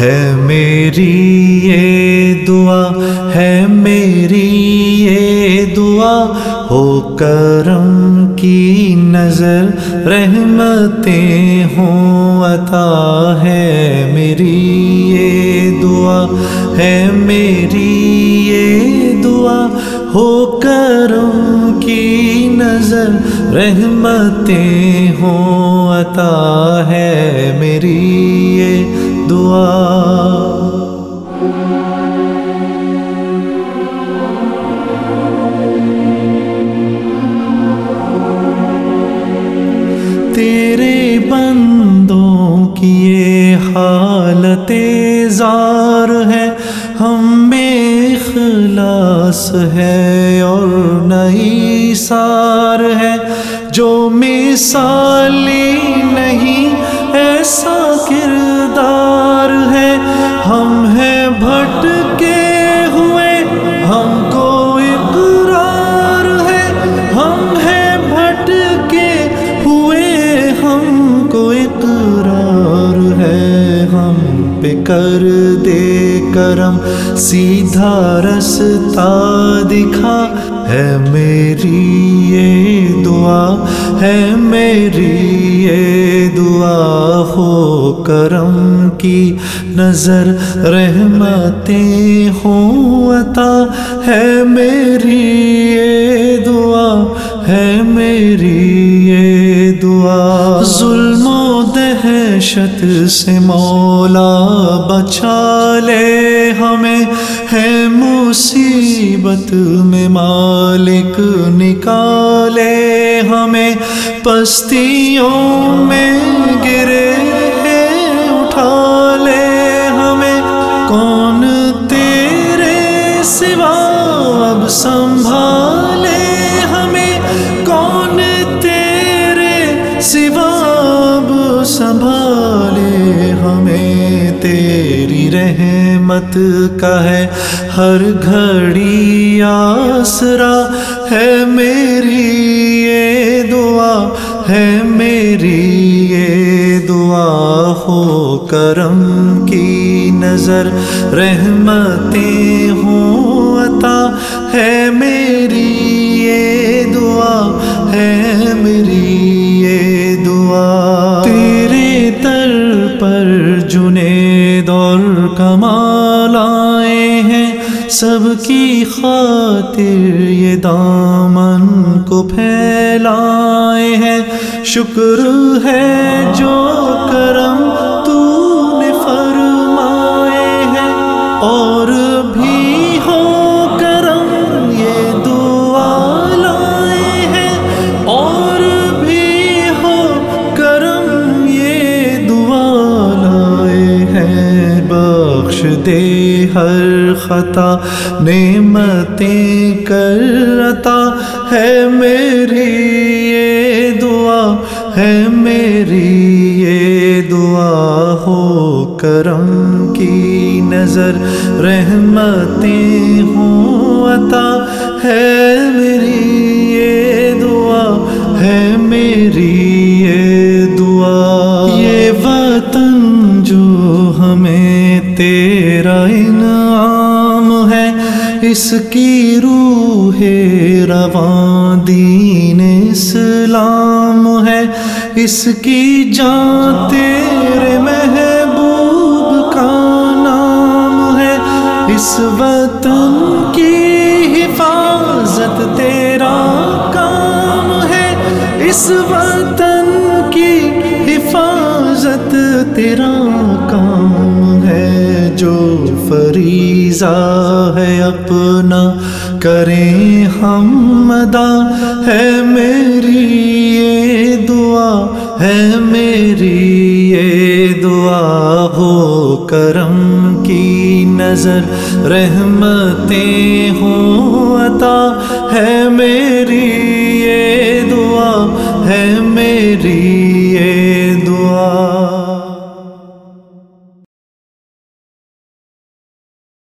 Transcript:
ہے میری یہ دعا، ہے میری یہ دعا۔ ہو کرم کی نظر، رحمتیں ہوں، عطا ہے میری یہ دعا۔ ہے میری یہ دعا۔ ہو کرم کی نظر، رحمتیں ہوں، عطا ہے میری یہ دعا۔ حالت زار ہے ہم میں اخلاص ہے اور نئی سار ہے۔ جو مثالی نہیں، ایسا کر دے کرم، سیدھا رستہ دکھا۔ ہے میری یہ دعا، ہے میری یہ دعا ہو کرم کی۔ نظر رحمتیں ہوں عطا۔ ہے میری یہ دعا ہے میری یہ دعا۔ ظلم و دہشت سے مولا بچا لے ہمیں۔ ہے مصیبت میں مالک نکالے ہمیں۔ پستیوں میں گرے اٹھا لے ہمیں۔ کون تیرے سوا؟ اب رحمت کا ہے، ہر گھڑی آسرا ہے میری یہ دعا، ہے میری یہ دعا ہو کرم کی نظر، رحمتیں ہوں عطا، ہے میری کمال آئے ہیں سب کی خاطر یہ دامن کو پھیلائے ہیں۔ شکر ہے جو کرم تو نے فرمائے ہیں اور بخش دے ہر خطا، نعمتیں کر عطا۔ ہے میری یہ دعا، ہے میری یہ دعا۔ ہو کرم کی نظر، رحمتیں ہوں عطا۔ ہے میری یہ دعا، ہے میری اس کی روح رواں دین اسلام ہے۔ اس کی جان تیرے محبوب کا نام ہے۔ اس وطن کی حفاظت تیرا کام ہے۔ اس وطن کی حفاظت تیرا کام جو فریضہ ہے اپنا کریں ہم ادا ہے میری یہ دعا ہے میری یہ دعا ہو کرم کی نظر رحمتیں ہوں عطا ہے میری یہ دعا ہے میری